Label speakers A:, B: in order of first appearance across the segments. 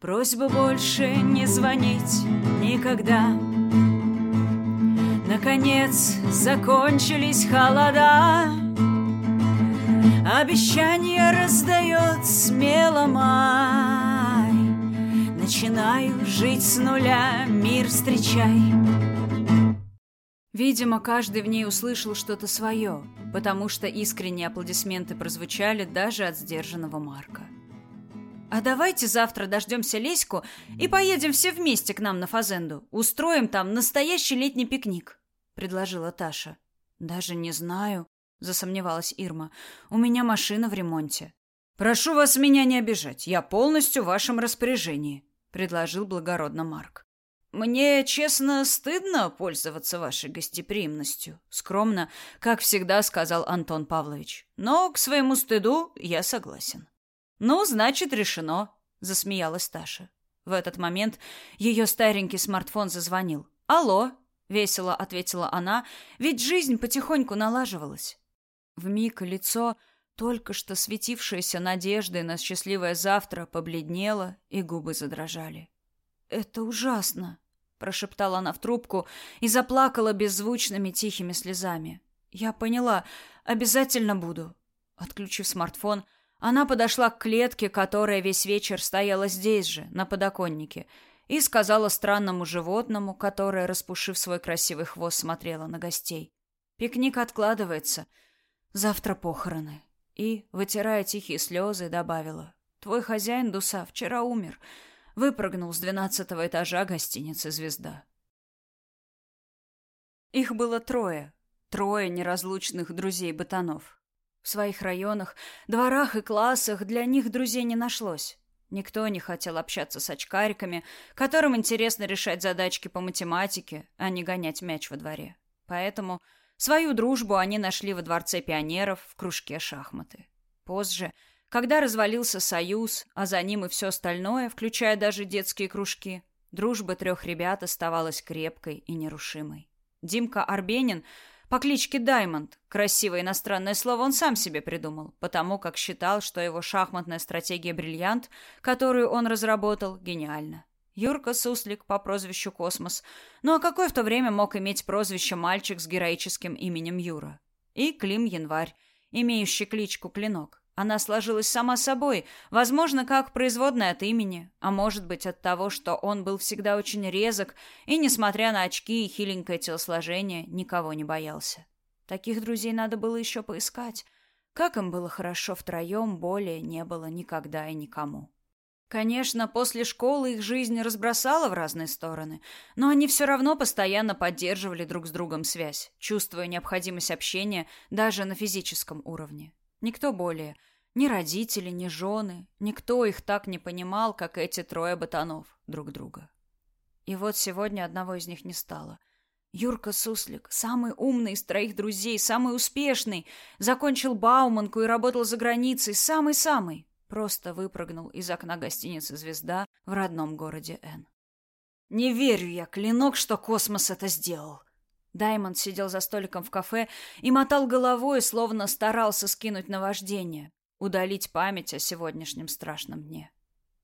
A: Просьба больше не звонить никогда. Наконец закончились холода. Обещание раздает смело май. Начинаю жить с нуля, мир встречай. Видимо, каждый в ней услышал что-то свое, потому что искренние аплодисменты прозвучали даже от сдержанного Марка. «А давайте завтра дождемся Леську и поедем все вместе к нам на Фазенду. Устроим там настоящий летний пикник», — предложила Таша. «Даже не знаю», — засомневалась Ирма. «У меня машина в ремонте». «Прошу вас меня не обижать. Я полностью в вашем распоряжении», — предложил благородно Марк. Мне, честно, стыдно пользоваться вашей гостеприимностью, скромно, как всегда сказал Антон Павлович. Но к своему стыду я согласен. Ну, значит, решено, засмеялась Таша. В этот момент ее старенький смартфон зазвонил. Алло, весело ответила она, ведь жизнь потихоньку налаживалась. В миг лицо, только что светившееся надеждой на счастливое завтра, побледнело и губы задрожали. Это ужасно, прошептала она в трубку и заплакала беззвучными тихими слезами. Я поняла, обязательно буду. Отключив смартфон, она подошла к клетке, которая весь вечер стояла здесь же, на подоконнике, и сказала странному животному, которое, распушив свой красивый хвост, смотрело на гостей: "Пикник откладывается. Завтра похороны". И, вытирая тихие слезы, добавила: "Твой хозяин Дуса вчера умер выпрыгнул с двенадцатого этажа гостиницы «Звезда». Их было трое. Трое неразлучных друзей-ботанов. В своих районах, дворах и классах для них друзей не нашлось. Никто не хотел общаться с очкариками, которым интересно решать задачки по математике, а не гонять мяч во дворе. Поэтому свою дружбу они нашли во Дворце пионеров в кружке шахматы. Позже – когда развалился Союз, а за ним и все остальное, включая даже детские кружки, дружба трех ребят оставалась крепкой и нерушимой. Димка Арбенин по кличке Даймонд, красивое иностранное слово он сам себе придумал, потому как считал, что его шахматная стратегия «Бриллиант», которую он разработал, гениальна. Юрка Суслик по прозвищу Космос. Ну а какой в то время мог иметь прозвище мальчик с героическим именем Юра? И Клим Январь, имеющий кличку Клинок. Она сложилась сама собой, возможно, как производная от имени, а может быть от того, что он был всегда очень резок и, несмотря на очки и хиленькое телосложение, никого не боялся. Таких друзей надо было еще поискать. Как им было хорошо втроем, более не было никогда и никому. Конечно, после школы их жизнь разбросала в разные стороны, но они все равно постоянно поддерживали друг с другом связь, чувствуя необходимость общения даже на физическом уровне. Никто более – ни родители, ни жены, никто их так не понимал, как эти трое ботанов друг друга. И вот сегодня одного из них не стало. Юрка Суслик, самый умный из троих друзей, самый успешный, закончил Бауманку и работал за границей, самый-самый, просто выпрыгнул из окна гостиницы «Звезда» в родном городе Н. «Не верю я, клянок, что космос это сделал!» Даймонд сидел за столиком в кафе и мотал головой, словно старался скинуть наваждение удалить память о сегодняшнем страшном дне.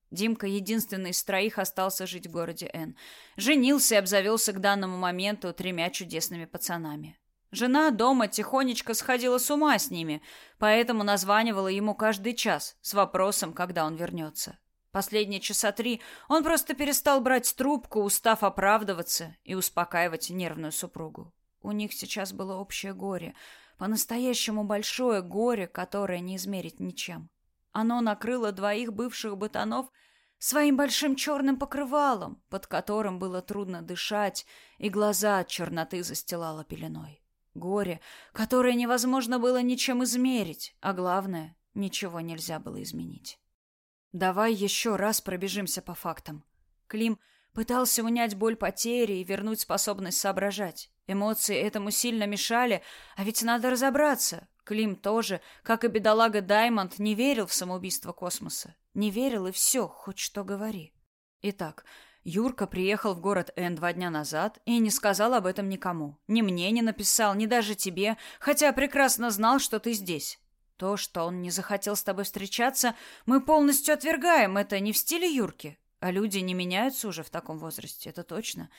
A: Димка, единственный из троих, остался жить в городе Н. Женился и обзавелся к данному моменту тремя чудесными пацанами. Жена дома тихонечко сходила с ума с ними, поэтому названивала ему каждый час с вопросом, когда он вернется. Последние часа три он просто перестал брать трубку, устав оправдываться и успокаивать нервную супругу. У них сейчас было общее горе — по-настоящему большое горе, которое не измерить ничем. Оно накрыло двоих бывших ботанов своим большим черным покрывалом, под которым было трудно дышать, и глаза от черноты застилало пеленой. Горе, которое невозможно было ничем измерить, а главное, ничего нельзя было изменить. Давай еще раз пробежимся по фактам. Клим пытался унять боль потери и вернуть способность соображать. Эмоции этому сильно мешали, а ведь надо разобраться. Клим тоже, как и бедолага Даймонд, не верил в самоубийство космоса. Не верил и все, хоть что говори. Итак, Юрка приехал в город Н два дня назад и не сказал об этом никому. Ни мне не написал, ни даже тебе, хотя прекрасно знал, что ты здесь. То, что он не захотел с тобой встречаться, мы полностью отвергаем. Это не в стиле Юрки. А люди не меняются уже в таком возрасте, это точно.